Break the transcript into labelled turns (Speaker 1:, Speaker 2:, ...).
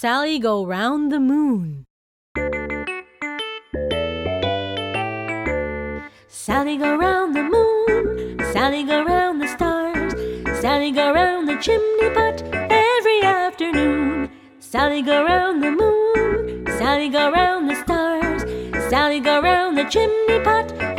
Speaker 1: Sally go round the moon. Sally go round the moon, Sally go round the stars, Sally go round the chimney pot every afternoon. Sally go round the moon, Sally go round the stars, Sally go round the chimney pot